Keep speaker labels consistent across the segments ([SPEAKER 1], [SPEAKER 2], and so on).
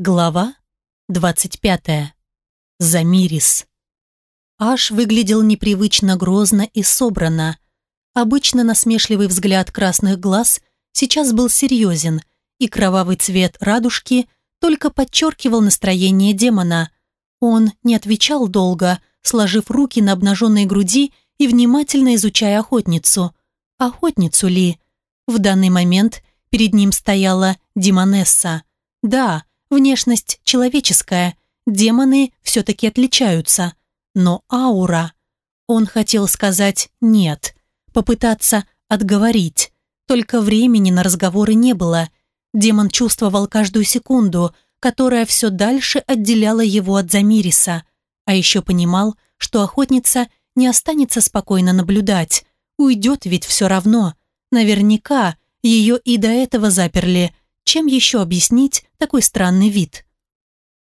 [SPEAKER 1] Глава 25. Замирис. Аш выглядел непривычно грозно и собрано. Обычно насмешливый взгляд красных глаз сейчас был серьезен, и кровавый цвет радужки только подчеркивал настроение демона. Он не отвечал долго, сложив руки на обнаженной груди и внимательно изучая охотницу. Охотницу ли? В данный момент перед ним стояла Димонесса. Да, Внешность человеческая, демоны все-таки отличаются. Но аура... Он хотел сказать «нет», попытаться отговорить. Только времени на разговоры не было. Демон чувствовал каждую секунду, которая все дальше отделяла его от Замириса. А еще понимал, что охотница не останется спокойно наблюдать. Уйдет ведь все равно. Наверняка ее и до этого заперли, чем еще объяснить такой странный вид?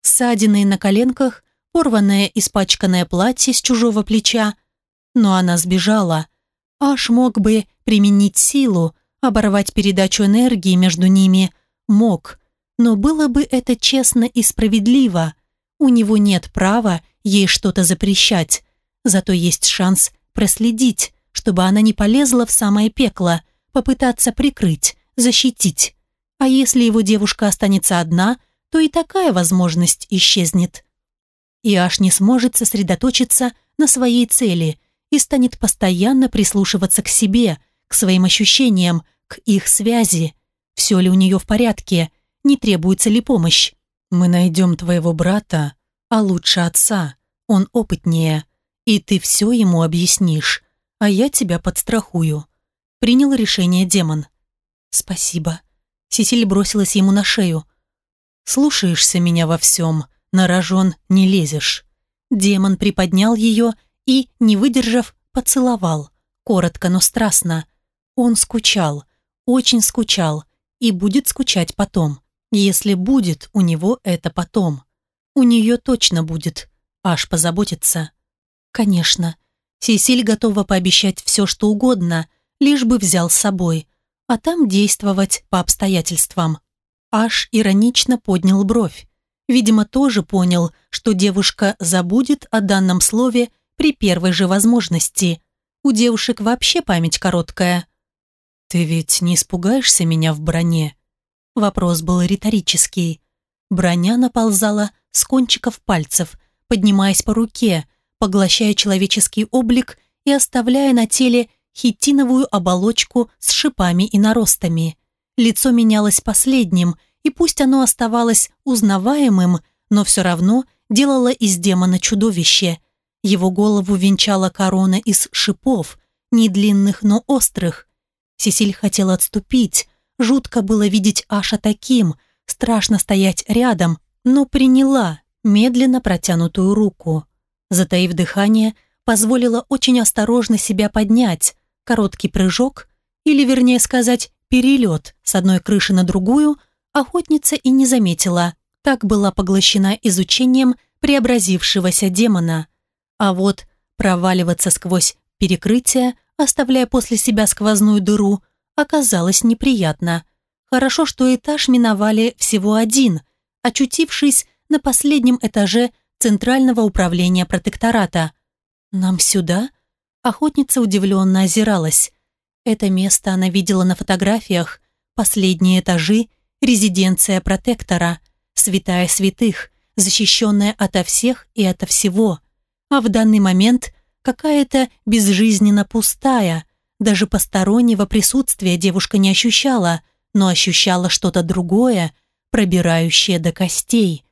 [SPEAKER 1] Ссадины на коленках, порванное испачканное платье с чужого плеча. Но она сбежала. Аж мог бы применить силу, оборвать передачу энергии между ними. Мог. Но было бы это честно и справедливо. У него нет права ей что-то запрещать. Зато есть шанс проследить, чтобы она не полезла в самое пекло, попытаться прикрыть, защитить. А если его девушка останется одна, то и такая возможность исчезнет. И аж не сможет сосредоточиться на своей цели и станет постоянно прислушиваться к себе, к своим ощущениям, к их связи. Все ли у нее в порядке, не требуется ли помощь. Мы найдем твоего брата, а лучше отца, он опытнее, и ты все ему объяснишь, а я тебя подстрахую. Принял решение демон. Спасибо. Сесиль бросилась ему на шею. «Слушаешься меня во всем, на рожон не лезешь». Демон приподнял ее и, не выдержав, поцеловал. Коротко, но страстно. Он скучал, очень скучал и будет скучать потом. Если будет у него это потом. У нее точно будет. Аж позаботится. Конечно. Сесиль готова пообещать все, что угодно, лишь бы взял с собой а там действовать по обстоятельствам. Аш иронично поднял бровь. Видимо, тоже понял, что девушка забудет о данном слове при первой же возможности. У девушек вообще память короткая. «Ты ведь не испугаешься меня в броне?» Вопрос был риторический. Броня наползала с кончиков пальцев, поднимаясь по руке, поглощая человеческий облик и оставляя на теле хитиновую оболочку с шипами и наростами. Лицо менялось последним, и пусть оно оставалось узнаваемым, но все равно делало из демона чудовище. Его голову венчала корона из шипов, не длинных, но острых. Сесиль хотела отступить, жутко было видеть Аша таким, страшно стоять рядом, но приняла медленно протянутую руку. Затаив дыхание, позволила очень осторожно себя поднять, короткий прыжок, или, вернее сказать, перелет с одной крыши на другую, охотница и не заметила. Так была поглощена изучением преобразившегося демона. А вот проваливаться сквозь перекрытие, оставляя после себя сквозную дыру, оказалось неприятно. Хорошо, что этаж миновали всего один, очутившись на последнем этаже Центрального управления протектората. «Нам сюда?» Охотница удивленно озиралась. Это место она видела на фотографиях. Последние этажи – резиденция протектора, святая святых, защищенная ото всех и ото всего. А в данный момент какая-то безжизненно пустая. Даже постороннего присутствия девушка не ощущала, но ощущала что-то другое, пробирающее до костей.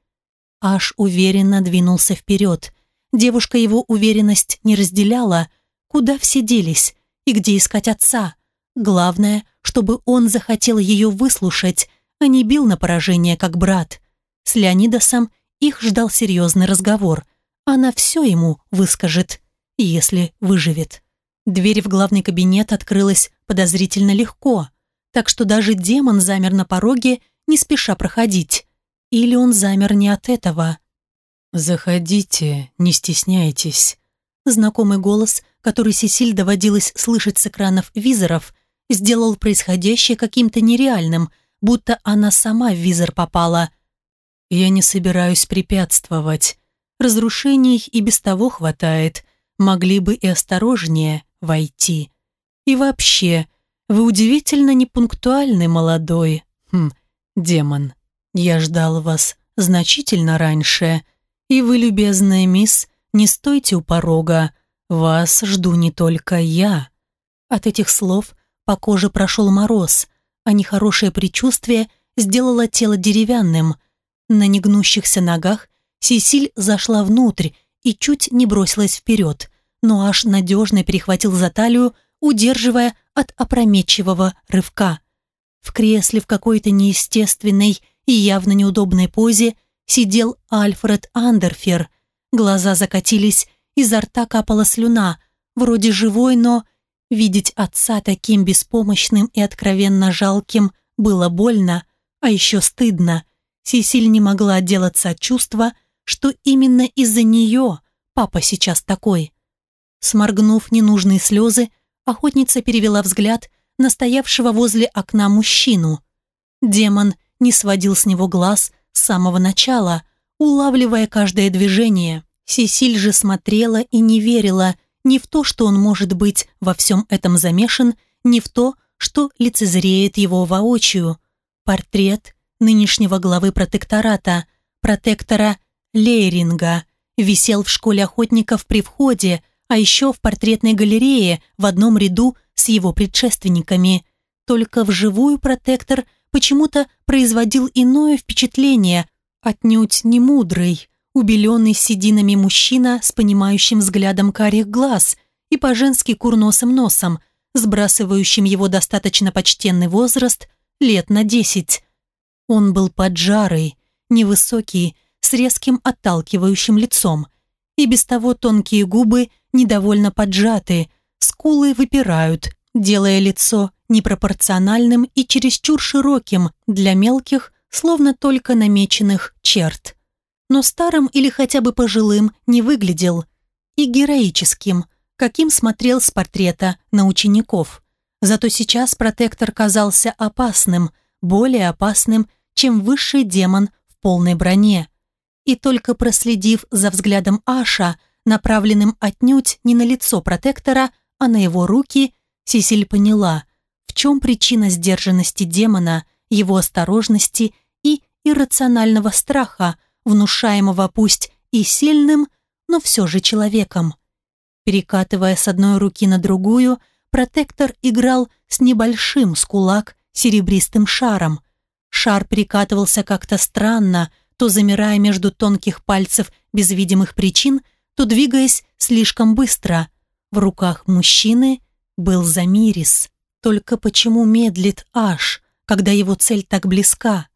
[SPEAKER 1] Аж уверенно двинулся вперед. Девушка его уверенность не разделяла – Куда все делись и где искать отца? Главное, чтобы он захотел ее выслушать, а не бил на поражение, как брат. С Леонидосом их ждал серьезный разговор. Она все ему выскажет, если выживет. Дверь в главный кабинет открылась подозрительно легко, так что даже демон замер на пороге, не спеша проходить. Или он замер не от этого. «Заходите, не стесняйтесь». Знакомый голос который Сесиль доводилось слышать с экранов визоров, сделал происходящее каким-то нереальным, будто она сама в визор попала. Я не собираюсь препятствовать. Разрушений и без того хватает. Могли бы и осторожнее войти. И вообще, вы удивительно непунктуальный молодой. Хм, демон. Я ждал вас значительно раньше. И вы, любезная мисс, не стойте у порога. Вас жду не только я. От этих слов по коже прошел мороз, а нехорошее предчувствие сделало тело деревянным. На негнущихся ногах Сесиль зашла внутрь и чуть не бросилась вперед, но аж надежно перехватил за талию, удерживая от опрометчивого рывка. В кресле в какой-то неестественной и явно неудобной позе сидел Альфред Андерфер. Глаза закатились, изо рта капала слюна, вроде живой, но видеть отца таким беспомощным и откровенно жалким было больно, а еще стыдно. Сесиль не могла отделаться от чувства, что именно из-за нее папа сейчас такой. Сморгнув ненужные слезы, охотница перевела взгляд на стоявшего возле окна мужчину. Демон не сводил с него глаз с самого начала, улавливая каждое движение. Сесиль же смотрела и не верила ни в то, что он может быть во всем этом замешан, ни в то, что лицезреет его воочию. Портрет нынешнего главы протектората, протектора Лейринга, висел в школе охотников при входе, а еще в портретной галерее в одном ряду с его предшественниками. Только вживую протектор почему-то производил иное впечатление, отнюдь не мудрый, убеленный сединами мужчина с понимающим взглядом карих глаз и по-женски курносым носом, сбрасывающим его достаточно почтенный возраст лет на десять. Он был поджарый, невысокий, с резким отталкивающим лицом. И без того тонкие губы недовольно поджаты, скулы выпирают, делая лицо непропорциональным и чересчур широким для мелких, словно только намеченных черт. Но старым или хотя бы пожилым не выглядел. И героическим, каким смотрел с портрета на учеников. Зато сейчас протектор казался опасным, более опасным, чем высший демон в полной броне. И только проследив за взглядом Аша, направленным отнюдь не на лицо протектора, а на его руки, Сесиль поняла, в чем причина сдержанности демона, его осторожности и иррационального страха, внушаемого пусть и сильным, но все же человеком. Перекатывая с одной руки на другую, протектор играл с небольшим с кулак серебристым шаром. Шар перекатывался как-то странно, то замирая между тонких пальцев без видимых причин, то двигаясь слишком быстро. В руках мужчины был Замирис. Только почему медлит Аш, когда его цель так близка?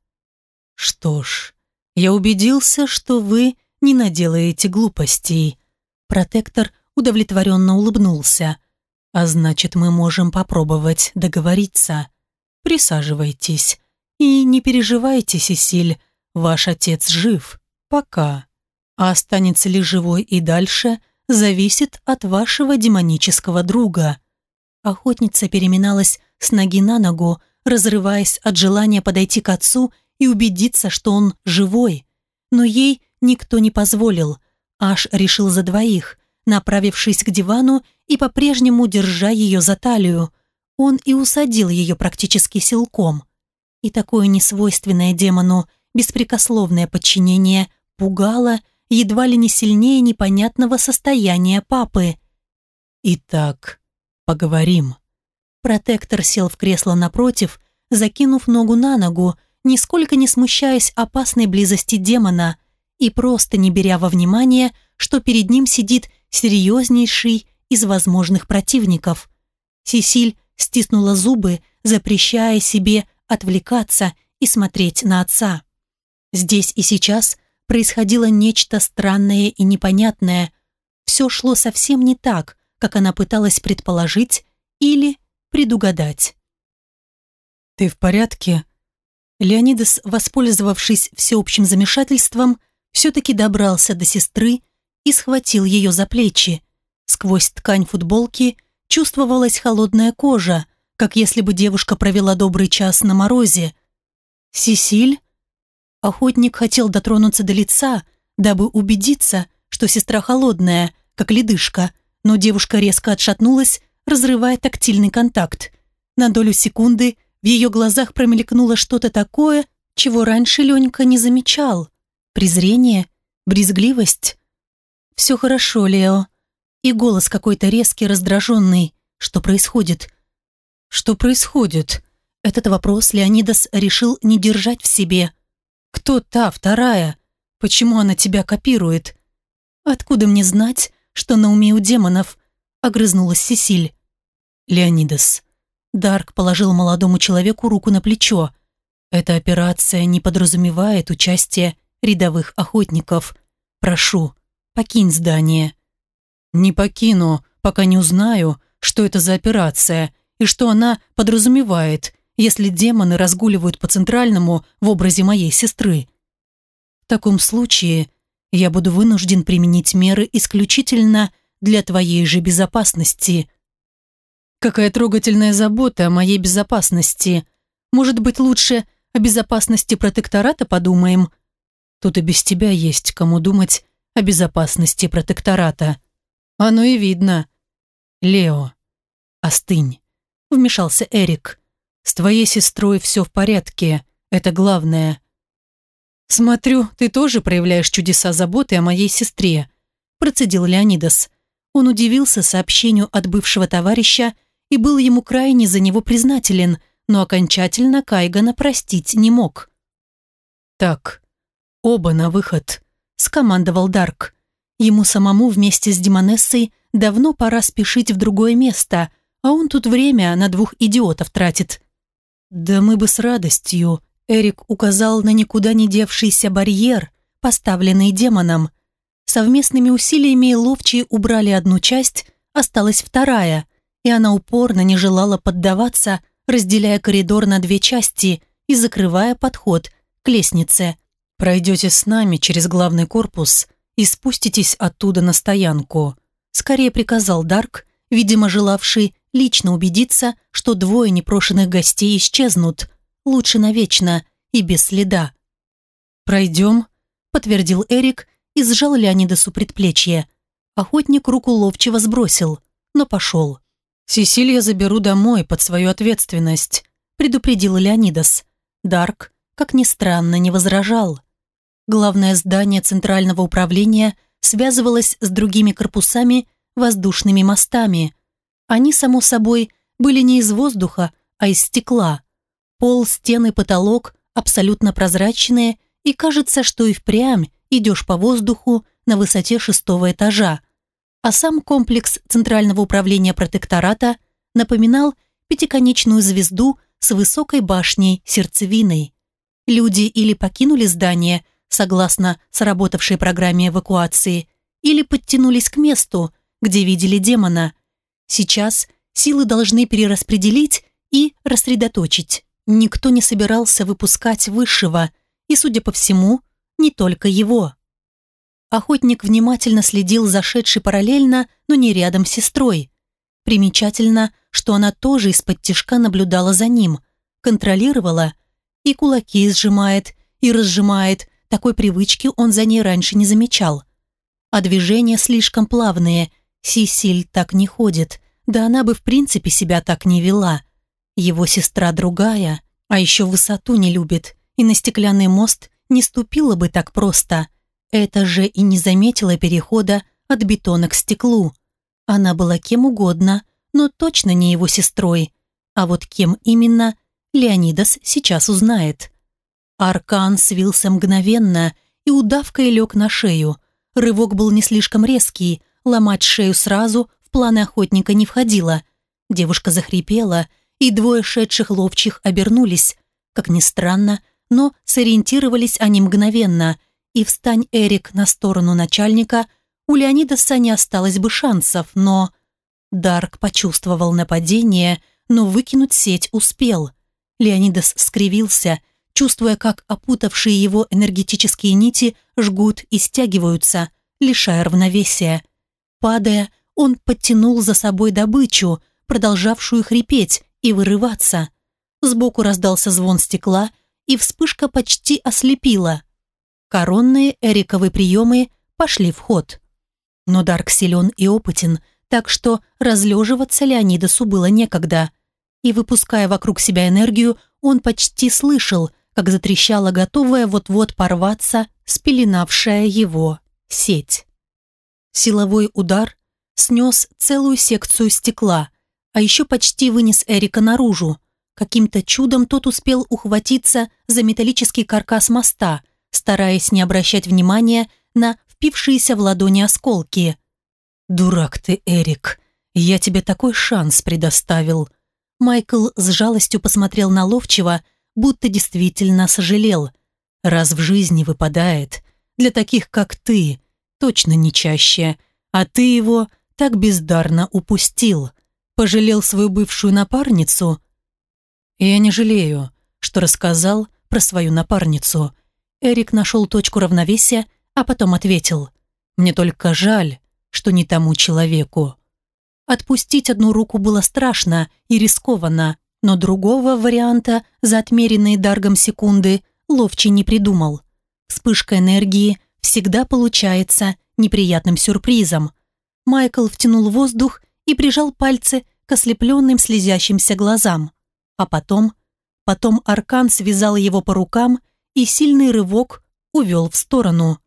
[SPEAKER 1] Что ж, я убедился, что вы не наделаете глупостей. Протектор удовлетворенно улыбнулся. А значит, мы можем попробовать договориться. Присаживайтесь. И не переживайте, Сесиль, ваш отец жив. Пока. А останется ли живой и дальше, зависит от вашего демонического друга. Охотница переминалась с ноги на ногу, разрываясь от желания подойти к отцу и убедиться, что он живой. Но ей никто не позволил. Аж решил за двоих, направившись к дивану и по-прежнему держа ее за талию. Он и усадил ее практически силком. И такое несвойственное демону беспрекословное подчинение пугало едва ли не сильнее непонятного состояния папы. «Итак, поговорим». Протектор сел в кресло напротив, закинув ногу на ногу, нисколько не смущаясь опасной близости демона и просто не беря во внимание, что перед ним сидит серьезнейший из возможных противников. Сесиль стиснула зубы, запрещая себе отвлекаться и смотреть на отца. Здесь и сейчас происходило нечто странное и непонятное. Все шло совсем не так, как она пыталась предположить или предугадать. «Ты в порядке?» Леонидас, воспользовавшись всеобщим замешательством, все-таки добрался до сестры и схватил ее за плечи. Сквозь ткань футболки чувствовалась холодная кожа, как если бы девушка провела добрый час на морозе. «Сесиль?» Охотник хотел дотронуться до лица, дабы убедиться, что сестра холодная, как ледышка, но девушка резко отшатнулась, разрывая тактильный контакт. На долю секунды в ее глазах промелькнуло что-то такое, чего раньше Ленька не замечал. Презрение, брезгливость. «Все хорошо, Лео». И голос какой-то резкий, раздраженный. «Что происходит?» «Что происходит?» Этот вопрос Леонидас решил не держать в себе. «Кто та вторая? Почему она тебя копирует?» «Откуда мне знать, что на уме у демонов?» Огрызнулась Сесиль. «Леонидас». Дарк положил молодому человеку руку на плечо. «Эта операция не подразумевает участие рядовых охотников. Прошу, покинь здание». «Не покину, пока не узнаю, что это за операция и что она подразумевает, если демоны разгуливают по центральному в образе моей сестры. В таком случае я буду вынужден применить меры исключительно для твоей же безопасности. Какая трогательная забота о моей безопасности. Может быть, лучше о безопасности протектората подумаем? Тут и без тебя есть кому думать о безопасности протектората. Оно и видно. Лео, остынь, вмешался Эрик. С твоей сестрой все в порядке, это главное. Смотрю, ты тоже проявляешь чудеса заботы о моей сестре, процедил Леонидас. Он удивился сообщению от бывшего товарища и был ему крайне за него признателен, но окончательно Кайгана простить не мог. «Так, оба на выход», — скомандовал Дарк. Ему самому вместе с Демонессой давно пора спешить в другое место, а он тут время на двух идиотов тратит. «Да мы бы с радостью», — Эрик указал на никуда не девшийся барьер, поставленный демоном. Совместными усилиями ловчие убрали одну часть, осталась вторая, и она упорно не желала поддаваться, разделяя коридор на две части и закрывая подход к лестнице. «Пройдете с нами через главный корпус и спуститесь оттуда на стоянку», скорее приказал Дарк, видимо, желавший лично убедиться, что двое непрошенных гостей исчезнут, лучше навечно и без следа. «Пройдем», — подтвердил Эрик и сжал Леонидасу предплечье. Охотник руку ловчего сбросил, но пошел. «Сесилия заберу домой под свою ответственность», — предупредил Леонидас. Дарк, как ни странно, не возражал. Главное здание Центрального управления связывалось с другими корпусами воздушными мостами, они, само собой, были не из воздуха, а из стекла. Пол, стены, потолок абсолютно прозрачные, и кажется, что и впрямь идешь по воздуху на высоте шестого этажа. А сам комплекс Центрального управления протектората напоминал пятиконечную звезду с высокой башней-сердцевиной. Люди или покинули здание, согласно сработавшей программе эвакуации, или подтянулись к месту, где видели демона, Сейчас силы должны перераспределить и рассредоточить. Никто не собирался выпускать высшего, и, судя по всему, не только его. Охотник внимательно следил за шедшей параллельно, но не рядом с сестрой. Примечательно, что она тоже из-под тишка наблюдала за ним, контролировала и кулаки сжимает, и разжимает, такой привычки он за ней раньше не замечал. А движения слишком плавные, Сисиль так не ходит, да она бы в принципе себя так не вела. Его сестра другая, а еще высоту не любит, и на стеклянный мост не ступила бы так просто. Это же и не заметила перехода от бетона к стеклу. Она была кем угодно, но точно не его сестрой. А вот кем именно, Леонидас сейчас узнает. Аркан свился мгновенно и удавкой лег на шею. Рывок был не слишком резкий, Ломать шею сразу в планы охотника не входило. Девушка захрипела, и двое шедших ловчих обернулись. Как ни странно, но сориентировались они мгновенно, и встань Эрик на сторону начальника, у Леонидаса не осталось бы шансов, но... Дарк почувствовал нападение, но выкинуть сеть успел. Леонидас скривился, чувствуя, как опутавшие его энергетические нити жгут и стягиваются, лишая равновесия. Падая, он подтянул за собой добычу, продолжавшую хрипеть и вырываться. Сбоку раздался звон стекла, и вспышка почти ослепила. Коронные Эриковы приемы пошли в ход. Но Дарк силен и опытен, так что разлеживаться Леонидасу было некогда. И выпуская вокруг себя энергию, он почти слышал, как затрещала готовая вот-вот порваться спеленавшая его сеть. Силовой удар снес целую секцию стекла, а еще почти вынес Эрика наружу. Каким-то чудом тот успел ухватиться за металлический каркас моста, стараясь не обращать внимания на впившиеся в ладони осколки. «Дурак ты, Эрик, я тебе такой шанс предоставил». Майкл с жалостью посмотрел на Ловчего, будто действительно сожалел. «Раз в жизни выпадает, для таких, как ты, точно не чаще, а ты его так бездарно упустил. Пожалел свою бывшую напарницу?» «Я не жалею, что рассказал про свою напарницу». Эрик нашел точку равновесия, а потом ответил. «Мне только жаль, что не тому человеку». Отпустить одну руку было страшно и рискованно, но другого варианта за отмеренные Даргом секунды ловче не придумал. Вспышка энергии всегда получается неприятным сюрпризом. Майкл втянул воздух и прижал пальцы к ослепленным слезящимся глазам. А потом, потом Аркан связал его по рукам и сильный рывок увел в сторону.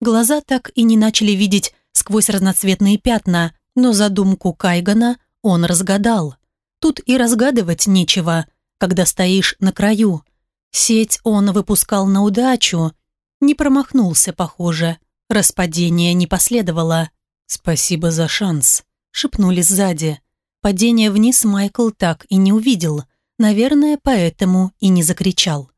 [SPEAKER 1] Глаза так и не начали видеть сквозь разноцветные пятна, но задумку Кайгана он разгадал. Тут и разгадывать нечего, когда стоишь на краю. Сеть он выпускал на удачу. Не промахнулся, похоже. Распадения не последовало. «Спасибо за шанс», — шепнули сзади. Падение вниз Майкл так и не увидел. Наверное, поэтому и не закричал.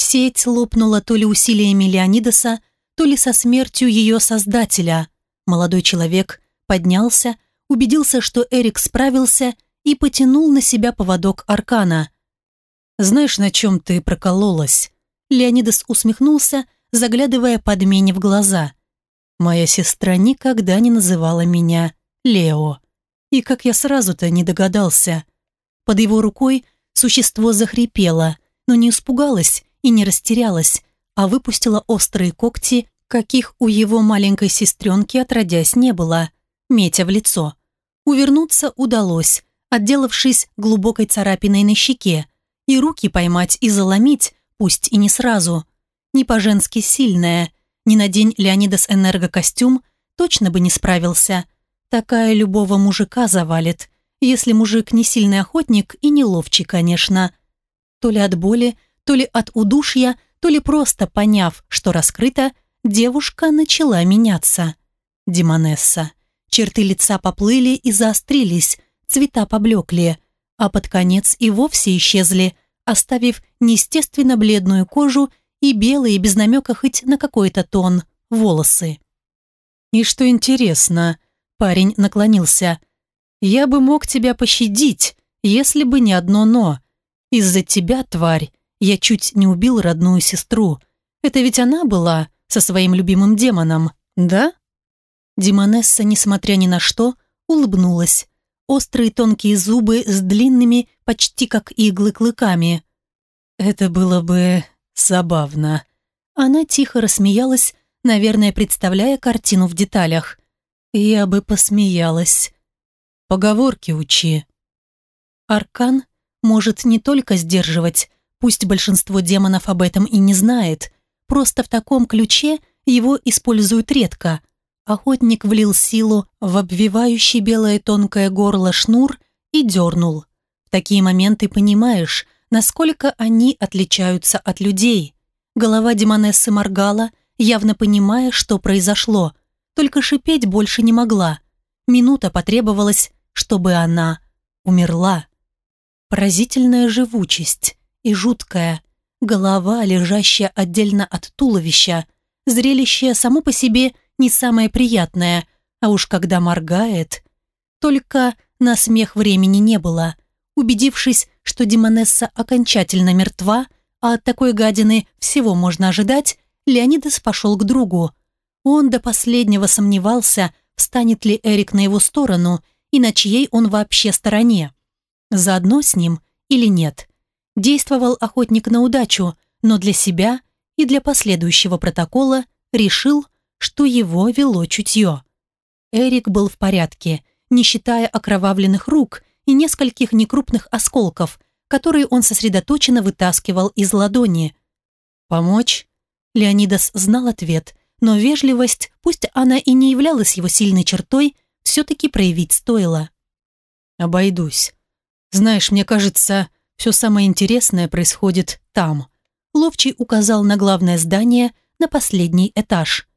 [SPEAKER 1] Сеть лопнула то ли усилиями Леонидаса, то ли со смертью ее создателя. Молодой человек поднялся, убедился, что Эрик справился и потянул на себя поводок аркана. «Знаешь, на чем ты прокололась?» Леонидас усмехнулся, заглядывая подмене в глаза. «Моя сестра никогда не называла меня Лео. И как я сразу-то не догадался». Под его рукой существо захрипело, но не испугалось и не растерялось, а выпустило острые когти, каких у его маленькой сестренки отродясь не было, метя в лицо. Увернуться удалось, отделавшись глубокой царапиной на щеке, и руки поймать и заломить, пусть и не сразу. Не по-женски сильная, не надень Леонидас энергокостюм, точно бы не справился. Такая любого мужика завалит, если мужик не сильный охотник и не ловчий, конечно. То ли от боли, то ли от удушья, то ли просто поняв, что раскрыто, девушка начала меняться. Демонесса. Черты лица поплыли и заострились, цвета поблекли, а под конец и вовсе исчезли, оставив неестественно бледную кожу и белые, без намека хоть на какой-то тон, волосы. «И что интересно», — парень наклонился, «я бы мог тебя пощадить, если бы не одно «но». Из-за тебя, тварь, я чуть не убил родную сестру. Это ведь она была со своим любимым демоном, да?» Демонесса, несмотря ни на что, улыбнулась. Острые тонкие зубы с длинными, почти как иглы, клыками. «Это было бы забавно». Она тихо рассмеялась, наверное, представляя картину в деталях. «Я бы посмеялась. Поговорки учи». Аркан может не только сдерживать, пусть большинство демонов об этом и не знает, просто в таком ключе его используют редко, Охотник влил силу в обвивающий белое тонкое горло шнур и дернул. В такие моменты понимаешь, насколько они отличаются от людей. Голова Демонессы моргала, явно понимая, что произошло, только шипеть больше не могла. Минута потребовалась, чтобы она умерла. Поразительная живучесть и жуткая. Голова, лежащая отдельно от туловища. Зрелище само по себе – не самое приятное, а уж когда моргает. Только на смех времени не было. Убедившись, что Демонесса окончательно мертва, а от такой гадины всего можно ожидать, Леонидас пошел к другу. Он до последнего сомневался, встанет ли Эрик на его сторону и на чьей он вообще стороне. Заодно с ним или нет. Действовал охотник на удачу, но для себя и для последующего протокола решил, что его вело чутье. Эрик был в порядке, не считая окровавленных рук и нескольких некрупных осколков, которые он сосредоточенно вытаскивал из ладони. «Помочь?» Леонидас знал ответ, но вежливость, пусть она и не являлась его сильной чертой, все-таки проявить стоило. «Обойдусь. Знаешь, мне кажется, все самое интересное происходит там». Ловчий указал на главное здание, на последний этаж.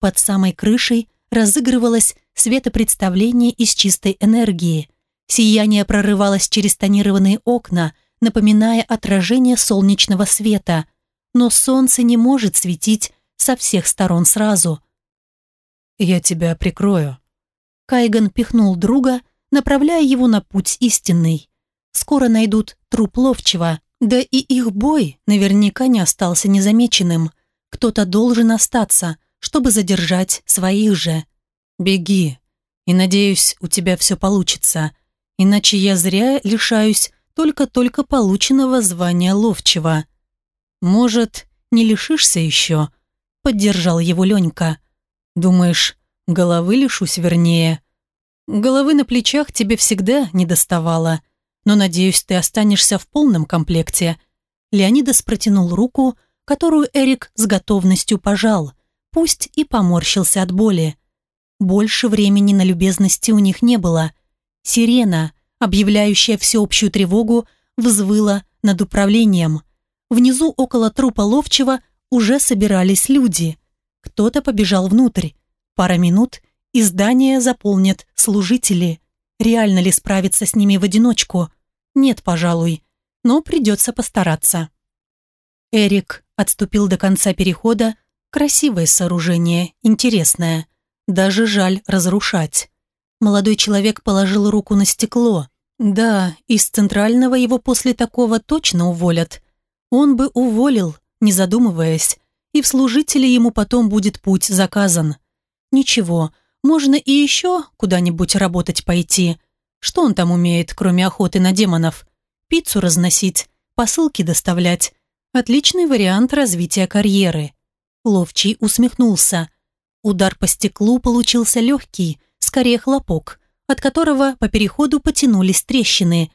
[SPEAKER 1] Под самой крышей разыгрывалось светопредставление из чистой энергии. Сияние прорывалось через тонированные окна, напоминая отражение солнечного света. Но солнце не может светить со всех сторон сразу. «Я тебя прикрою». Кайган пихнул друга, направляя его на путь истинный. Скоро найдут труп ловчего, да и их бой наверняка не остался незамеченным. Кто-то должен остаться, чтобы задержать своих же. «Беги, и, надеюсь, у тебя все получится, иначе я зря лишаюсь только-только полученного звания ловчего. Может, не лишишься еще?» Поддержал его Ленька. «Думаешь, головы лишусь вернее?» «Головы на плечах тебе всегда не доставало, но, надеюсь, ты останешься в полном комплекте». Леонидас протянул руку, которую Эрик с готовностью пожал, пусть и поморщился от боли. Больше времени на любезности у них не было. Сирена, объявляющая всеобщую тревогу, взвыла над управлением. Внизу около трупа ловчего уже собирались люди. Кто-то побежал внутрь. Пара минут, и здание заполнят служители. Реально ли справиться с ними в одиночку? Нет, пожалуй, но придется постараться. Эрик отступил до конца перехода. Красивое сооружение, интересное. Даже жаль разрушать. Молодой человек положил руку на стекло. Да, из центрального его после такого точно уволят. Он бы уволил, не задумываясь, и в служители ему потом будет путь заказан. Ничего, можно и еще куда-нибудь работать пойти. Что он там умеет, кроме охоты на демонов? Пиццу разносить, посылки доставлять. Отличный вариант развития карьеры. Ловчий усмехнулся. Удар по стеклу получился легкий, скорее хлопок, от которого по переходу потянулись трещины.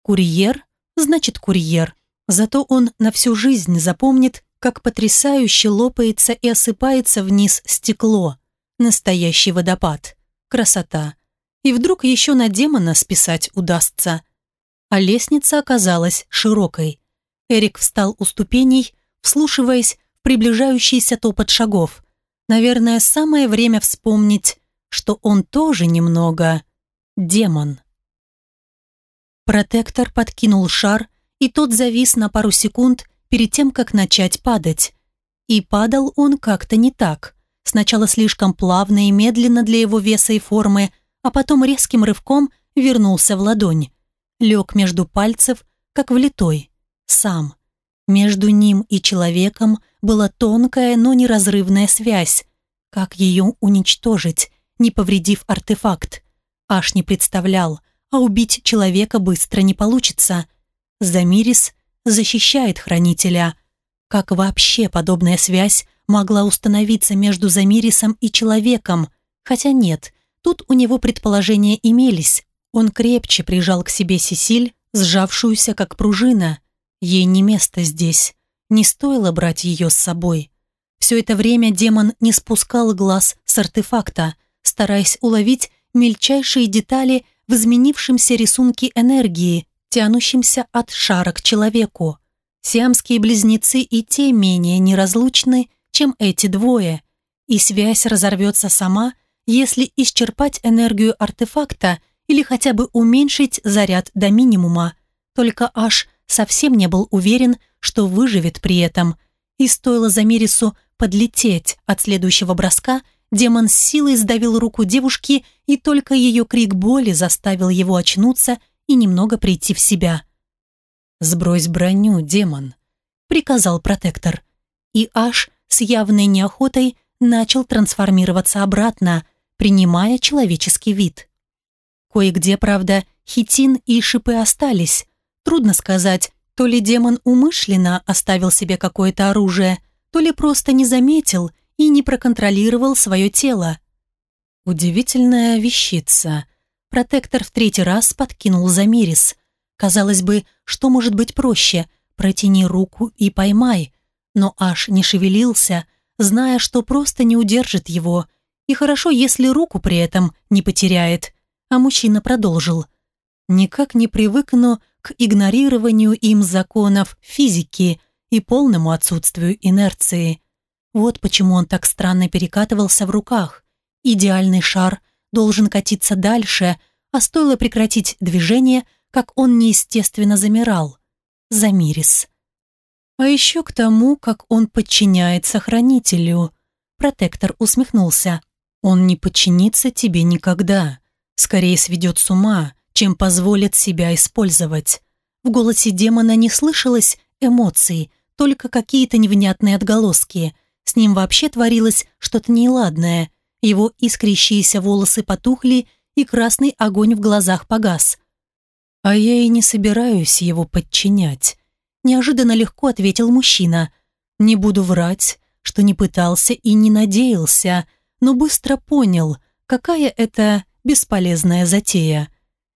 [SPEAKER 1] Курьер, значит курьер. Зато он на всю жизнь запомнит, как потрясающе лопается и осыпается вниз стекло. Настоящий водопад. Красота. И вдруг еще на демона списать удастся. А лестница оказалась широкой. Эрик встал у ступеней, вслушиваясь в приближающийся топот шагов. Наверное, самое время вспомнить, что он тоже немного демон. Протектор подкинул шар, и тот завис на пару секунд перед тем, как начать падать. И падал он как-то не так. Сначала слишком плавно и медленно для его веса и формы, а потом резким рывком вернулся в ладонь. Лег между пальцев, как влитой. Сам. Между ним и человеком была тонкая, но неразрывная связь. Как ее уничтожить, не повредив артефакт? Аж не представлял, а убить человека быстро не получится. Замирис защищает хранителя. Как вообще подобная связь могла установиться между Замирисом и человеком? Хотя нет, тут у него предположения имелись. Он крепче прижал к себе Сесиль, сжавшуюся как пружина. Ей не место здесь. Не стоило брать ее с собой. Все это время демон не спускал глаз с артефакта, стараясь уловить мельчайшие детали в изменившемся рисунке энергии, тянущемся от шара к человеку. Сиамские близнецы и те менее неразлучны, чем эти двое, и связь разорвется сама, если исчерпать энергию артефакта или хотя бы уменьшить заряд до минимума. Только аж совсем не был уверен, что выживет при этом. И стоило Замирису подлететь от следующего броска, демон с силой сдавил руку девушки, и только ее крик боли заставил его очнуться и немного прийти в себя. «Сбрось броню, демон», — приказал протектор. И аж с явной неохотой начал трансформироваться обратно, принимая человеческий вид. Кое-где, правда, хитин и шипы остались, Трудно сказать, То ли демон умышленно оставил себе какое-то оружие, то ли просто не заметил и не проконтролировал свое тело. Удивительная вещица. Протектор в третий раз подкинул Замирис. Казалось бы, что может быть проще? Протяни руку и поймай. Но аж не шевелился, зная, что просто не удержит его. И хорошо, если руку при этом не потеряет. А мужчина продолжил. Никак не привыкну к игнорированию им законов физики и полному отсутствию инерции. Вот почему он так странно перекатывался в руках. Идеальный шар должен катиться дальше, а стоило прекратить движение, как он неестественно замирал. Замирис. А еще к тому, как он подчиняется хранителю. Протектор усмехнулся. Он не подчинится тебе никогда. Скорее сведет с ума, чем позволит себя использовать. В голосе демона не слышалось эмоций, только какие-то невнятные отголоски. С ним вообще творилось что-то неладное. Его искрящиеся волосы потухли, и красный огонь в глазах погас. «А я и не собираюсь его подчинять», – неожиданно легко ответил мужчина. «Не буду врать, что не пытался и не надеялся, но быстро понял, какая это бесполезная затея.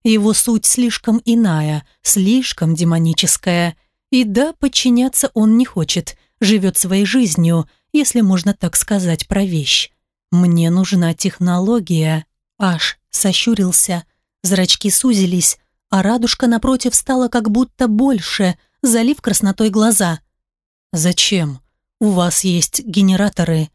[SPEAKER 1] Его суть слишком иная, слишком демоническая. И да, подчиняться он не хочет, живет своей жизнью, если можно так сказать про вещь. Мне нужна технология. Аж сощурился, зрачки сузились, а радужка напротив стала как будто больше, залив краснотой глаза. «Зачем? У вас есть генераторы.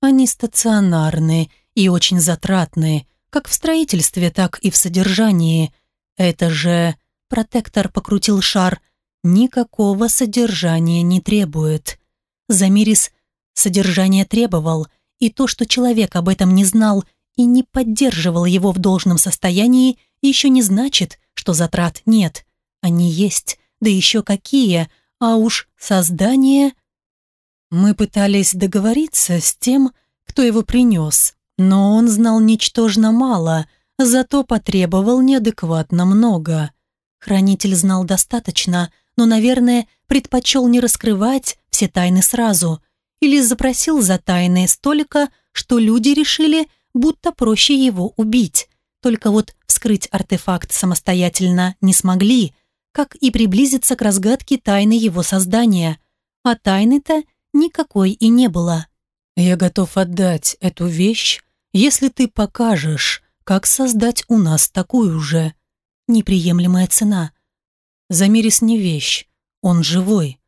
[SPEAKER 1] Они стационарные и очень затратные, как в строительстве, так и в содержании. Это же... Протектор покрутил шар. Никакого содержания не требует. Замирис содержание требовал, и то, что человек об этом не знал и не поддерживал его в должном состоянии, еще не значит, что затрат нет. Они есть, да еще какие, а уж создание... Мы пытались договориться с тем, кто его принес, но он знал ничтожно мало, зато потребовал неадекватно много. Хранитель знал достаточно, но, наверное, предпочел не раскрывать все тайны сразу или запросил за тайны столько, что люди решили, будто проще его убить. Только вот вскрыть артефакт самостоятельно не смогли, как и приблизиться к разгадке тайны его создания. А тайны-то никакой и не было. «Я готов отдать эту вещь если ты покажешь, как создать у нас такую же. Неприемлемая цена. Замирис не вещь, он живой.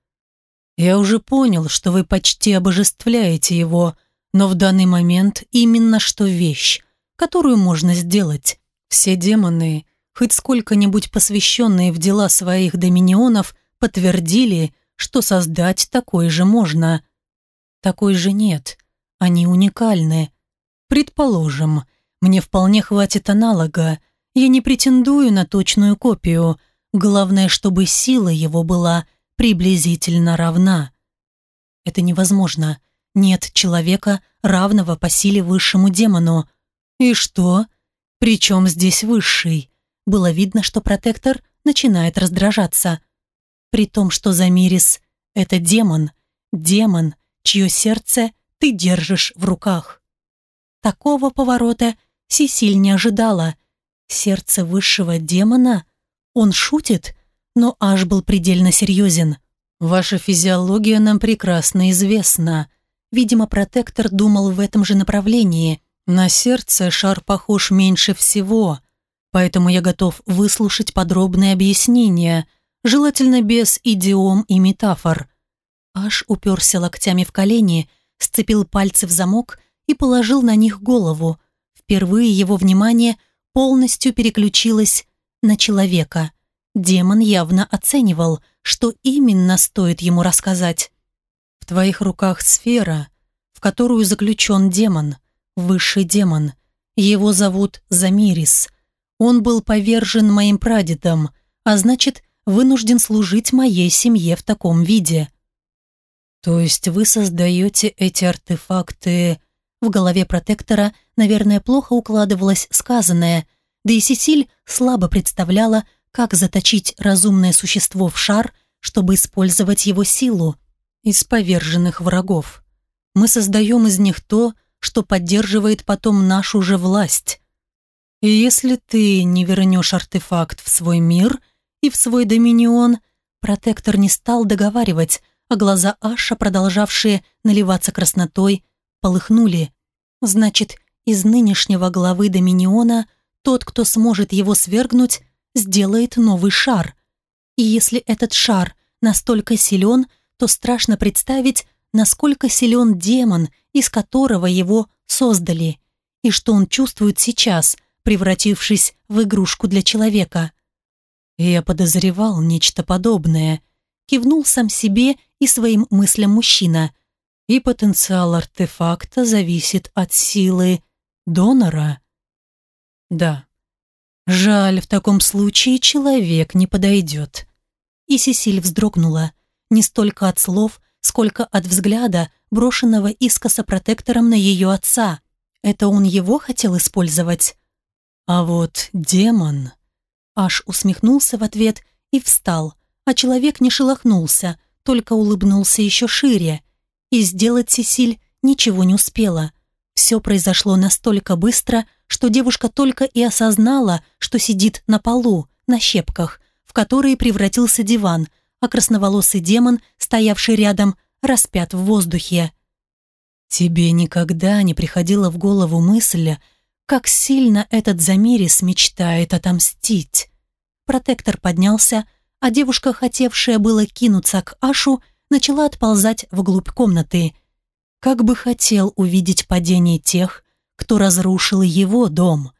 [SPEAKER 1] Я уже понял, что вы почти обожествляете его, но в данный момент именно что вещь, которую можно сделать. Все демоны, хоть сколько-нибудь посвященные в дела своих доминионов, подтвердили, что создать такой же можно. Такой же нет. Они уникальны. Предположим, мне вполне хватит аналога. Я не претендую на точную копию. Главное, чтобы сила его была приблизительно равна. Это невозможно. Нет человека, равного по силе высшему демону. И что? Причем здесь высший? Было видно, что протектор начинает раздражаться. При том, что Замирис — это демон. Демон, чье сердце ты держишь в руках. Такого поворота Сисиль не ожидала. Сердце высшего демона? Он шутит? Но аж был предельно серьезен. «Ваша физиология нам прекрасно известна». Видимо, протектор думал в этом же направлении. На сердце шар похож меньше всего, поэтому я готов выслушать подробные объяснения, желательно без идиом и метафор. Аж уперся локтями в колени, сцепил пальцы в замок и положил на них голову. Впервые его внимание полностью переключилось на человека. Демон явно оценивал, что именно стоит ему рассказать. «В твоих руках сфера, в которую заключен демон, высший демон. Его зовут Замирис. Он был повержен моим прадедом, а значит, вынужден служить моей семье в таком виде». «То есть вы создаете эти артефакты в голове протектора, наверное, плохо укладывалось сказанное, да и Сесиль слабо представляла, как заточить разумное существо в шар, чтобы использовать его силу из поверженных врагов. Мы создаем из них то, что поддерживает потом нашу же власть. И если ты не вернешь артефакт в свой мир и в свой доминион, протектор не стал договаривать, а глаза Аша, продолжавшие наливаться краснотой, полыхнули. Значит, из нынешнего главы Доминиона тот, кто сможет его свергнуть, сделает новый шар. И если этот шар настолько силен, то страшно представить, насколько силен демон, из которого его создали, и что он чувствует сейчас, превратившись в игрушку для человека. Я подозревал нечто подобное, кивнул сам себе и своим мыслям мужчина, и потенциал артефакта зависит от силы донора. Да. Жаль, в таком случае человек не подойдет. И Сесиль вздрогнула, не столько от слов, сколько от взгляда, брошенного искоса протектором на ее отца. Это он его хотел использовать? А вот демон... Аж усмехнулся в ответ и встал, а человек не шелохнулся, только улыбнулся еще шире. И сделать Сесиль ничего не успела. Все произошло настолько быстро, что девушка только и осознала, что сидит на полу, на щепках, в которые превратился диван, а красноволосый демон, стоявший рядом, распят в воздухе. «Тебе никогда не приходила в голову мысль, как сильно этот Замирис мечтает отомстить?» Протектор поднялся, а девушка, хотевшая было кинуться к Ашу, начала отползать вглубь комнаты. Как бы хотел увидеть падение тех, кто разрушил его дом.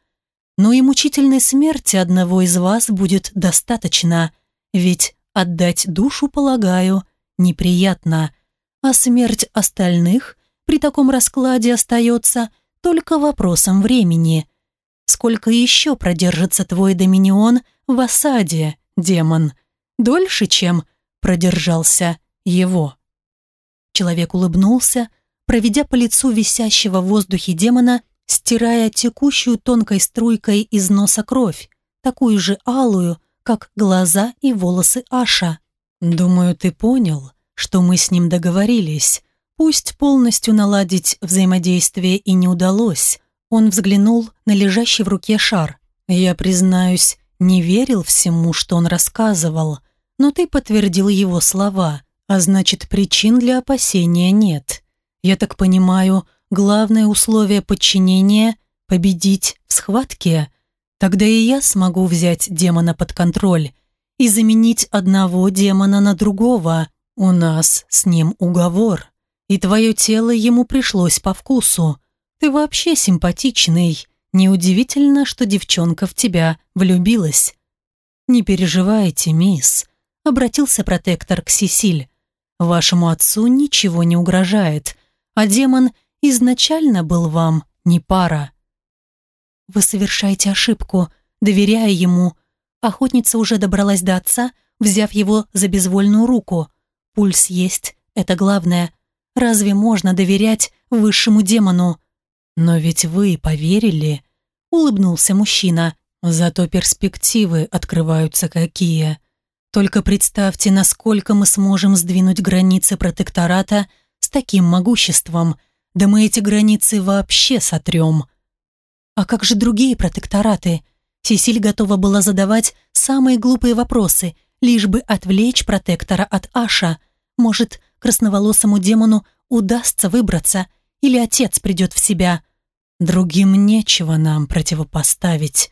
[SPEAKER 1] Но и мучительной смерти одного из вас будет достаточно, ведь отдать душу, полагаю, неприятно, а смерть остальных при таком раскладе остается только вопросом времени. Сколько еще продержится твой доминион в осаде, демон? Дольше, чем продержался его. Человек улыбнулся, проведя по лицу висящего в воздухе демона стирая текущую тонкой струйкой из носа кровь, такую же алую, как глаза и волосы Аша. «Думаю, ты понял, что мы с ним договорились. Пусть полностью наладить взаимодействие и не удалось». Он взглянул на лежащий в руке шар. «Я, признаюсь, не верил всему, что он рассказывал, но ты подтвердил его слова, а значит, причин для опасения нет. Я так понимаю, Главное условие подчинения — победить в схватке. Тогда и я смогу взять демона под контроль и заменить одного демона на другого. У нас с ним уговор. И твое тело ему пришлось по вкусу. Ты вообще симпатичный. Неудивительно, что девчонка в тебя влюбилась. «Не переживайте, мисс», — обратился протектор к Сесиль. «Вашему отцу ничего не угрожает, а демон изначально был вам не пара. Вы совершаете ошибку, доверяя ему. Охотница уже добралась до отца, взяв его за безвольную руку. Пульс есть, это главное. Разве можно доверять высшему демону? Но ведь вы поверили, улыбнулся мужчина. Зато перспективы открываются какие. Только представьте, насколько мы сможем сдвинуть границы протектората с таким могуществом – да мы эти границы вообще сотрем. А как же другие протектораты? Сесиль готова была задавать самые глупые вопросы, лишь бы отвлечь протектора от Аша. Может, красноволосому демону удастся выбраться, или отец придет в себя. Другим нечего нам противопоставить.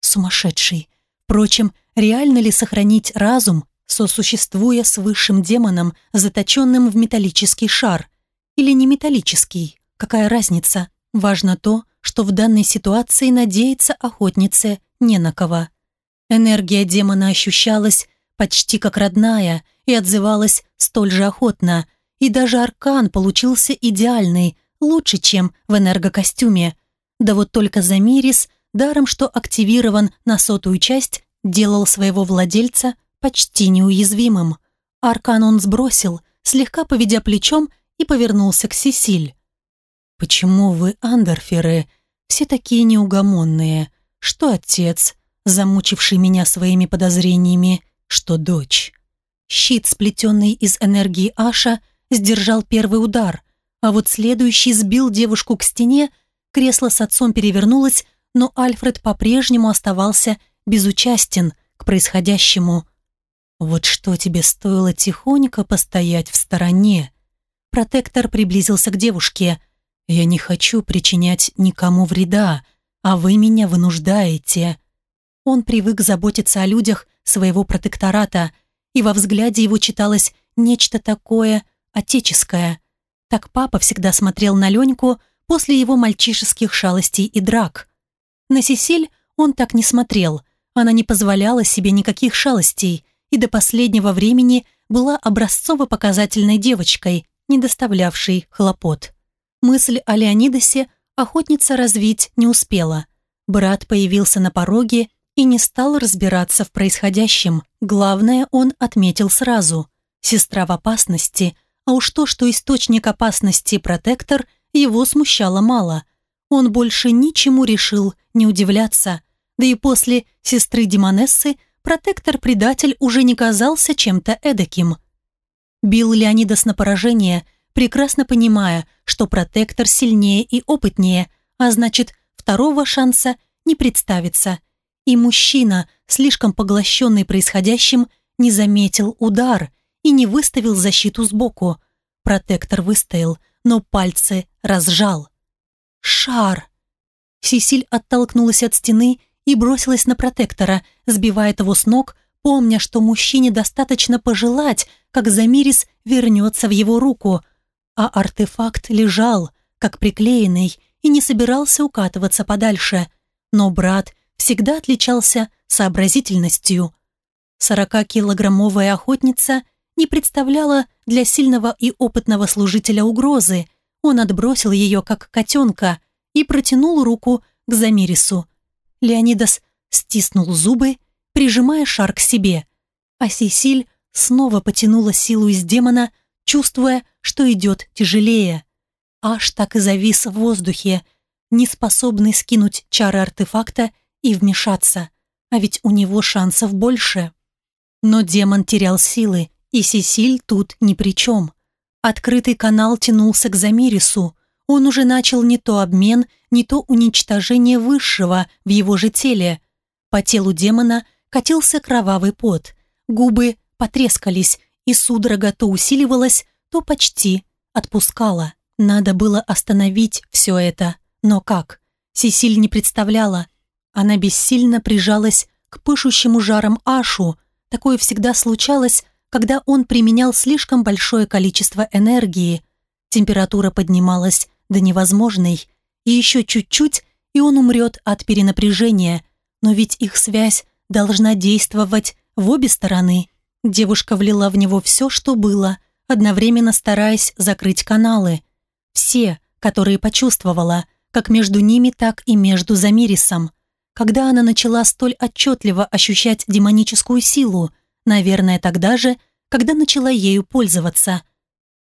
[SPEAKER 1] Сумасшедший. Впрочем, реально ли сохранить разум, сосуществуя с высшим демоном, заточенным в металлический шар? или не металлический. Какая разница? Важно то, что в данной ситуации надеяться охотнице не на кого. Энергия демона ощущалась почти как родная и отзывалась столь же охотно, и даже аркан получился идеальный, лучше, чем в энергокостюме. Да вот только Замирис, даром что активирован на сотую часть, делал своего владельца почти неуязвимым. Аркан он сбросил, слегка поведя плечом и повернулся к Сесиль. «Почему вы, Андерферы, все такие неугомонные? Что отец, замучивший меня своими подозрениями, что дочь? Щит, сплетенный из энергии Аша, сдержал первый удар, а вот следующий сбил девушку к стене, кресло с отцом перевернулось, но Альфред по-прежнему оставался безучастен к происходящему. «Вот что тебе стоило тихонько постоять в стороне?» Протектор приблизился к девушке. «Я не хочу причинять никому вреда, а вы меня вынуждаете». Он привык заботиться о людях своего протектората, и во взгляде его читалось нечто такое отеческое. Так папа всегда смотрел на Леньку после его мальчишеских шалостей и драк. На Сесиль он так не смотрел, она не позволяла себе никаких шалостей и до последнего времени была образцово-показательной девочкой, не доставлявшей хлопот. Мысль о Леонидосе охотница развить не успела. Брат появился на пороге и не стал разбираться в происходящем. Главное, он отметил сразу. Сестра в опасности, а уж то, что источник опасности – протектор, его смущало мало. Он больше ничему решил не удивляться. Да и после сестры Демонессы протектор-предатель уже не казался чем-то эдаким. Бил Леонидас на поражение, прекрасно понимая, что протектор сильнее и опытнее, а значит, второго шанса не представится – и мужчина, слишком поглощенный происходящим, не заметил удар и не выставил защиту сбоку. Протектор выстоял, но пальцы разжал. «Шар!» Сисиль оттолкнулась от стены и бросилась на протектора, сбивая его с ног, помня, что мужчине достаточно пожелать, как Замирис вернется в его руку, а артефакт лежал, как приклеенный, и не собирался укатываться подальше. Но брат всегда отличался сообразительностью. Сорокакилограммовая охотница не представляла для сильного и опытного служителя угрозы. Он отбросил ее, как котенка, и протянул руку к Замирису. Леонидас стиснул зубы, прижимая шар к себе, а Сесиль снова потянула силу из демона, чувствуя, что идет тяжелее. Аж так и завис в воздухе, не способный скинуть чары артефакта и вмешаться, а ведь у него шансов больше. Но демон терял силы, и Сесиль тут ни при чем. Открытый канал тянулся к Замирису, он уже начал не то обмен, не то уничтожение высшего в его же теле. По телу демона катился кровавый пот, губы потрескались, и судорога то усиливалась, то почти отпускала. Надо было остановить все это, но как? Сесиль не представляла, она бессильно прижалась к пышущему жаром Ашу. Такое всегда случалось, когда он применял слишком большое количество энергии. Температура поднималась до невозможной, и еще чуть-чуть, и он умрет от перенапряжения. Но ведь их связь должна действовать в обе стороны. Девушка влила в него все, что было, одновременно стараясь закрыть каналы. Все, которые почувствовала, как между ними, так и между Замирисом когда она начала столь отчетливо ощущать демоническую силу, наверное, тогда же, когда начала ею пользоваться.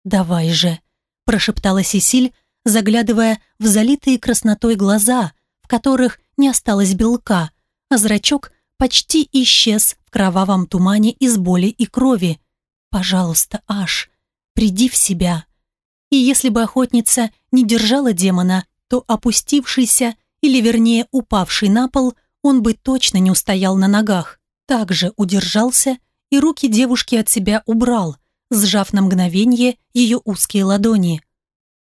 [SPEAKER 1] «Давай же», – прошептала Сесиль, заглядывая в залитые краснотой глаза, в которых не осталось белка, а зрачок почти исчез в кровавом тумане из боли и крови. «Пожалуйста, Аш, приди в себя». И если бы охотница не держала демона, то опустившийся или вернее упавший на пол, он бы точно не устоял на ногах. Также удержался и руки девушки от себя убрал, сжав на мгновение ее узкие ладони.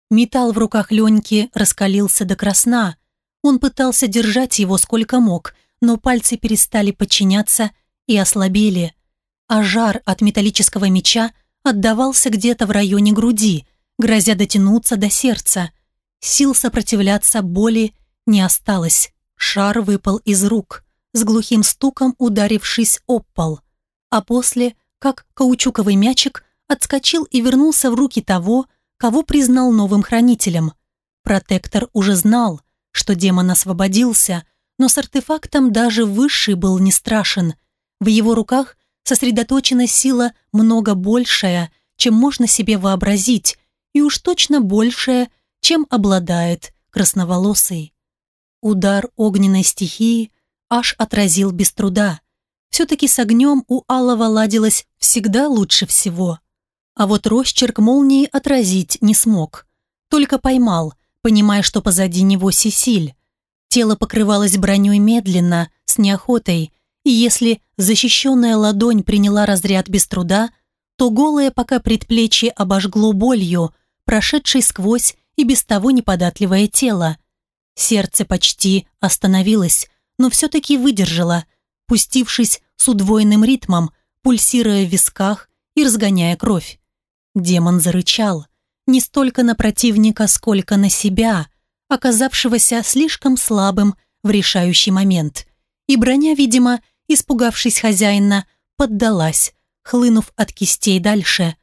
[SPEAKER 1] Металл в руках Леньки раскалился до красна. Он пытался держать его сколько мог, но пальцы перестали подчиняться и ослабели. А жар от металлического меча отдавался где-то в районе груди, грозя дотянуться до сердца. Сил сопротивляться боли не осталось. Шар выпал из рук, с глухим стуком ударившись об пол. А после, как каучуковый мячик, отскочил и вернулся в руки того, кого признал новым хранителем. Протектор уже знал, что демон освободился, но с артефактом даже высший был не страшен. В его руках сосредоточена сила много большая, чем можно себе вообразить, и уж точно большая, чем обладает красноволосый. Удар огненной стихии аж отразил без труда. Все-таки с огнем у Алова ладилось всегда лучше всего. А вот росчерк молнии отразить не смог. Только поймал, понимая, что позади него Сесиль. Тело покрывалось броней медленно, с неохотой, и если защищенная ладонь приняла разряд без труда, то голое пока предплечье обожгло болью, прошедшей сквозь и без того неподатливое тело. Сердце почти остановилось, но все-таки выдержало, пустившись с удвоенным ритмом, пульсируя в висках и разгоняя кровь. Демон зарычал, не столько на противника, сколько на себя, оказавшегося слишком слабым в решающий момент. И броня, видимо, испугавшись хозяина, поддалась, хлынув от кистей дальше.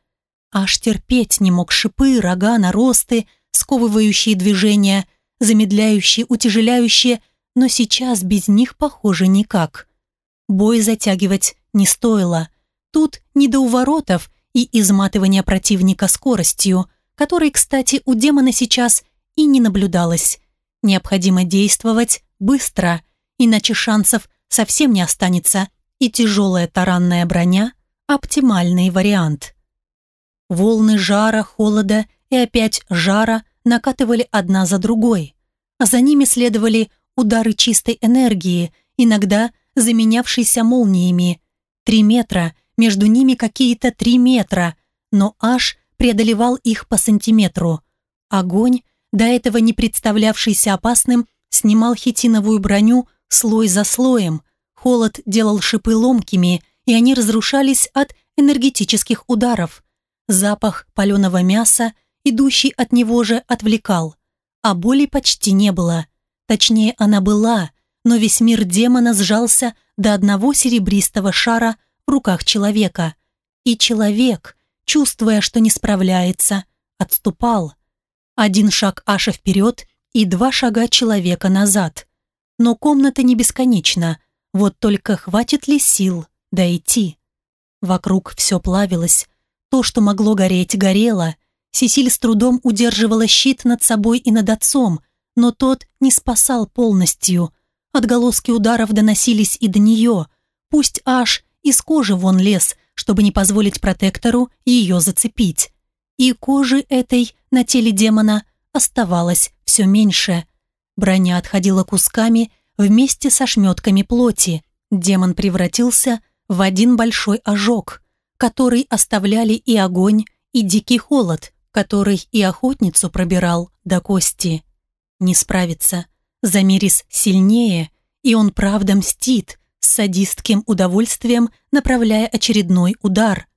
[SPEAKER 1] Аж терпеть не мог шипы, рога, наросты, сковывающие движения, замедляющие, утяжеляющие, но сейчас без них, похоже, никак. Бой затягивать не стоило. Тут не до уворотов и изматывания противника скоростью, которой, кстати, у демона сейчас и не наблюдалось. Необходимо действовать быстро, иначе шансов совсем не останется, и тяжелая таранная броня – оптимальный вариант. Волны жара, холода и опять жара накатывали одна за другой, а за ними следовали удары чистой энергии, иногда заменявшиеся молниями. Три метра, между ними какие-то три метра, но аж преодолевал их по сантиметру. Огонь, до этого не представлявшийся опасным, снимал хитиновую броню слой за слоем. Холод делал шипы ломкими, и они разрушались от энергетических ударов. Запах паленого мяса, идущий от него же, отвлекал. А боли почти не было. Точнее, она была, но весь мир демона сжался до одного серебристого шара в руках человека. И человек, чувствуя, что не справляется, отступал. Один шаг Аша вперед и два шага человека назад. Но комната не бесконечна, вот только хватит ли сил дойти? Вокруг все плавилось. То, что могло гореть, горело. Сесиль с трудом удерживала щит над собой и над отцом, но тот не спасал полностью. Отголоски ударов доносились и до нее. Пусть аж из кожи вон лез, чтобы не позволить протектору ее зацепить. И кожи этой на теле демона оставалось все меньше. Броня отходила кусками вместе со шметками плоти. Демон превратился в один большой ожог, который оставляли и огонь, и дикий холод, который и охотницу пробирал до кости. Не справится. Замирис сильнее, и он правда мстит, с садистским удовольствием направляя очередной удар.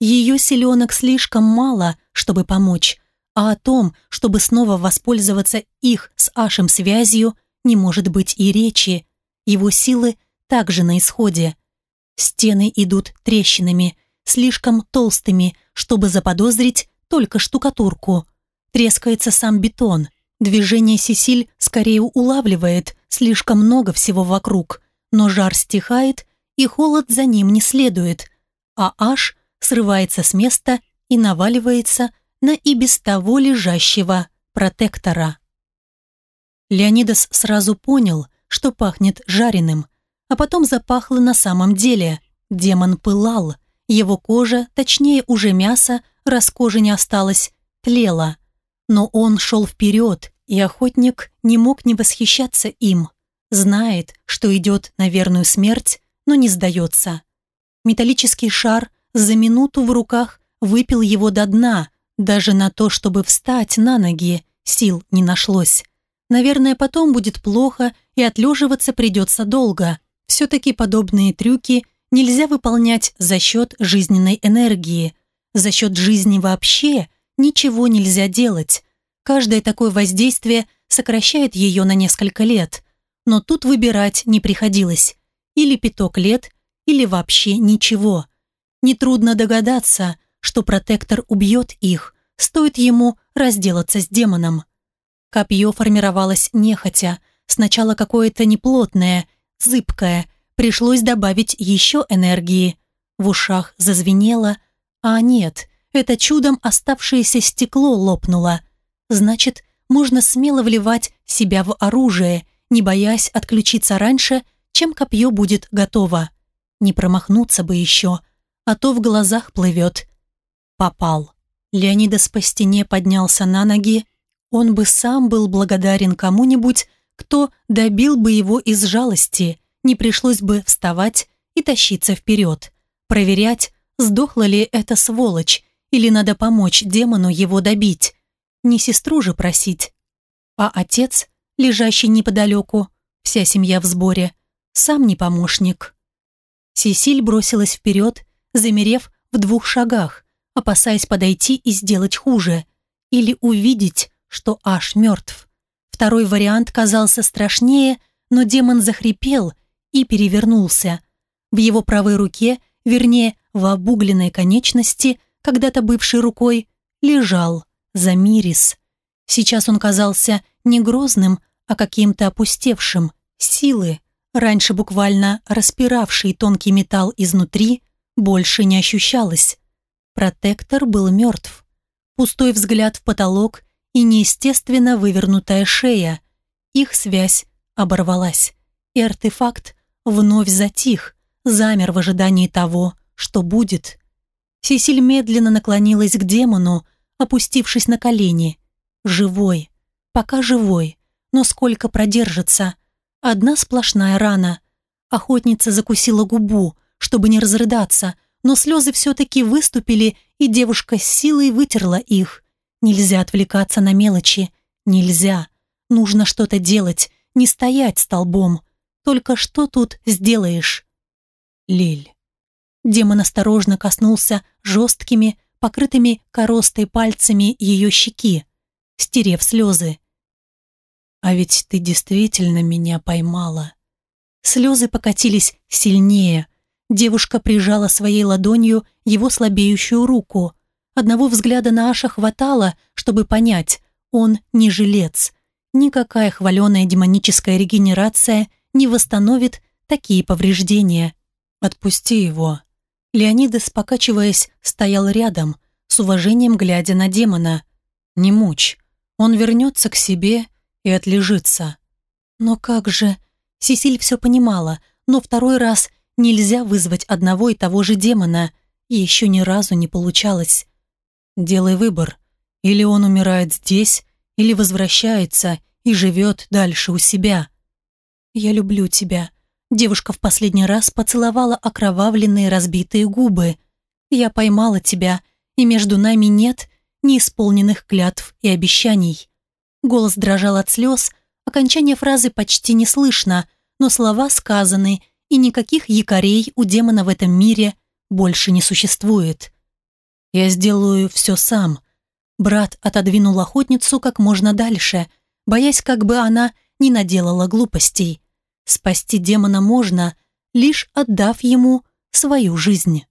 [SPEAKER 1] Ее силенок слишком мало, чтобы помочь, а о том, чтобы снова воспользоваться их с Ашем связью, не может быть и речи. Его силы также на исходе. Стены идут трещинами, слишком толстыми, чтобы заподозрить только штукатурку. Трескается сам бетон. Движение Сесиль скорее улавливает слишком много всего вокруг, но жар стихает, и холод за ним не следует, а Аш срывается с места и наваливается на и без того лежащего протектора. Леонидас сразу понял, что пахнет жареным, а потом запахло на самом деле. Демон пылал, его кожа, точнее уже мясо, раз кожи не осталось, тлела. Но он шел вперед, и охотник не мог не восхищаться им. Знает, что идет на верную смерть, но не сдается. Металлический шар за минуту в руках выпил его до дна, даже на то, чтобы встать на ноги, сил не нашлось. Наверное, потом будет плохо и отлеживаться придется долго. Все-таки подобные трюки нельзя выполнять за счет жизненной энергии. За счет жизни вообще ничего нельзя делать. Каждое такое воздействие сокращает ее на несколько лет. Но тут выбирать не приходилось. Или пяток лет, или вообще ничего. Нетрудно догадаться, что протектор убьет их, стоит ему разделаться с демоном. Копье формировалось нехотя, сначала какое-то неплотное, зыбкое, пришлось добавить еще энергии. В ушах зазвенело, а нет, это чудом оставшееся стекло лопнуло. Значит, можно смело вливать себя в оружие, не боясь отключиться раньше, чем копье будет готово. Не промахнуться бы еще, а то в глазах плывет. Попал. Леонидас по стене поднялся на ноги. Он бы сам был благодарен кому-нибудь, кто добил бы его из жалости, не пришлось бы вставать и тащиться вперед, проверять, сдохла ли эта сволочь, или надо помочь демону его добить. Не сестру же просить. А отец, лежащий неподалеку, вся семья в сборе, сам не помощник. Сесиль бросилась вперед, замерев в двух шагах, опасаясь подойти и сделать хуже, или увидеть, что аж мертв. Второй вариант казался страшнее, но демон захрипел и перевернулся. В его правой руке, вернее, в обугленной конечности, когда-то бывшей рукой, лежал Замирис. Сейчас он казался не грозным, а каким-то опустевшим. Силы, раньше буквально распиравший тонкий металл изнутри, больше не ощущалось. Протектор был мертв. Пустой взгляд в потолок и неестественно вывернутая шея. Их связь оборвалась, и артефакт вновь затих, замер в ожидании того, что будет. Сесиль медленно наклонилась к демону, опустившись на колени. Живой, пока живой, но сколько продержится. Одна сплошная рана. Охотница закусила губу, чтобы не разрыдаться, но слезы все-таки выступили, и девушка с силой вытерла их. Нельзя отвлекаться на мелочи. Нельзя. Нужно что-то делать, не стоять столбом. Только что тут сделаешь? Лиль. Демон осторожно коснулся жесткими, покрытыми коростой пальцами ее щеки, стерев слезы. «А ведь ты действительно меня поймала». Слезы покатились сильнее. Девушка прижала своей ладонью его слабеющую руку. Одного взгляда на Аша хватало, чтобы понять, он не жилец. Никакая хваленая демоническая регенерация не восстановит такие повреждения. «Отпусти его». Леонидас, покачиваясь, стоял рядом, с уважением глядя на демона. «Не мучь. Он вернется к себе и отлежится». «Но как же...» Сесиль все понимала, но второй раз нельзя вызвать одного и того же демона, и еще ни разу не получалось. «Делай выбор. Или он умирает здесь, или возвращается и живет дальше у себя». «Я люблю тебя», Девушка в последний раз поцеловала окровавленные разбитые губы. «Я поймала тебя, и между нами нет неисполненных клятв и обещаний». Голос дрожал от слез, окончание фразы почти не слышно, но слова сказаны, и никаких якорей у демона в этом мире больше не существует. «Я сделаю все сам». Брат отодвинул охотницу как можно дальше, боясь, как бы она не наделала глупостей. Спасти демона можно, лишь отдав ему свою жизнь.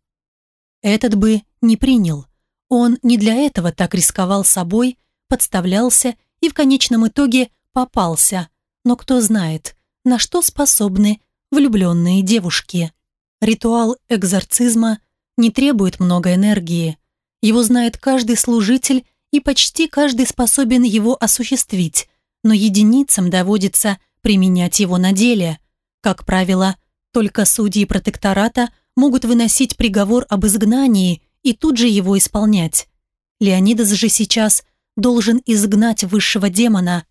[SPEAKER 1] Этот бы не принял. Он не для этого так рисковал собой, подставлялся и в конечном итоге попался. Но кто знает, на что способны влюбленные девушки. Ритуал экзорцизма не требует много энергии. Его знает каждый служитель и почти каждый способен его осуществить, но единицам доводится применять его на деле. Как правило, только судьи протектората могут выносить приговор об изгнании и тут же его исполнять. Леонидас же сейчас должен изгнать высшего демона,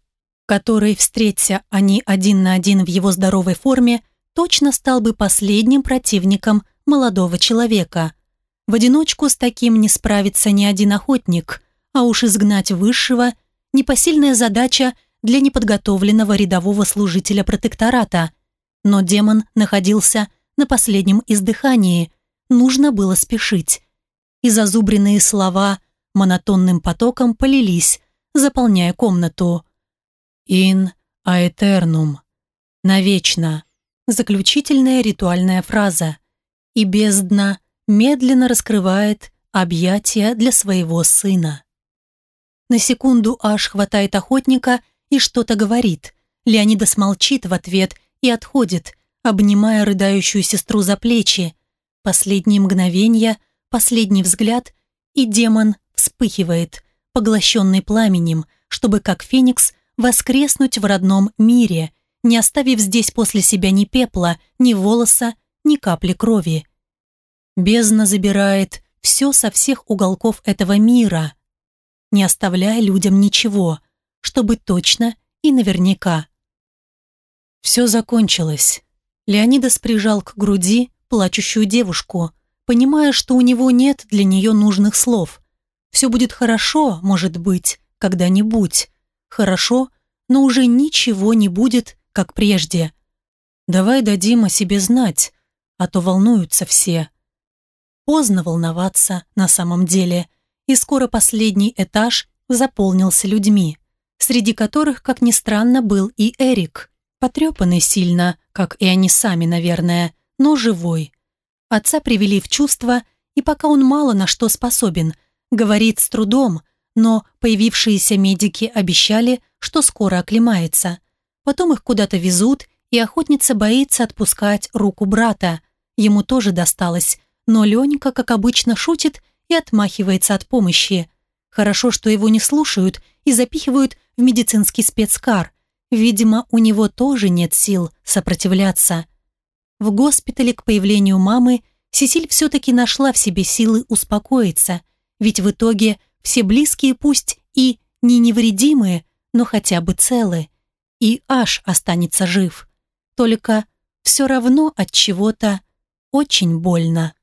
[SPEAKER 1] который, встреться они один на один в его здоровой форме, точно стал бы последним противником молодого человека. В одиночку с таким не справится ни один охотник, а уж изгнать высшего – непосильная задача для неподготовленного рядового служителя протектората. Но демон находился на последнем издыхании, нужно было спешить. И зазубренные слова монотонным потоком полились, заполняя комнату. «Ин аэтернум» — «навечно» — заключительная ритуальная фраза. И бездна медленно раскрывает объятия для своего сына. На секунду аж хватает охотника — и что-то говорит. Леонидас молчит в ответ и отходит, обнимая рыдающую сестру за плечи. Последние мгновения, последний взгляд, и демон вспыхивает, поглощенный пламенем, чтобы, как феникс, воскреснуть в родном мире, не оставив здесь после себя ни пепла, ни волоса, ни капли крови. Бездна забирает все со всех уголков этого мира, не оставляя людям ничего, чтобы точно и наверняка. Все закончилось. Леонидас прижал к груди плачущую девушку, понимая, что у него нет для нее нужных слов. Все будет хорошо, может быть, когда-нибудь. Хорошо, но уже ничего не будет, как прежде. Давай дадим о себе знать, а то волнуются все. Поздно волноваться на самом деле, и скоро последний этаж заполнился людьми, среди которых, как ни странно, был и Эрик, потрепанный сильно, как и они сами, наверное, но живой. Отца привели в чувство, и пока он мало на что способен, говорит с трудом, но появившиеся медики обещали, что скоро оклемается. Потом их куда-то везут, и охотница боится отпускать руку брата. Ему тоже досталось, но Ленька, как обычно, шутит и отмахивается от помощи. Хорошо, что его не слушают и запихивают в медицинский спецкар. Видимо, у него тоже нет сил сопротивляться. В госпитале к появлению мамы Сесиль все-таки нашла в себе силы успокоиться, ведь в итоге все близкие пусть и не невредимые, но хотя бы целы. И аж останется жив. Только все равно от чего-то очень больно.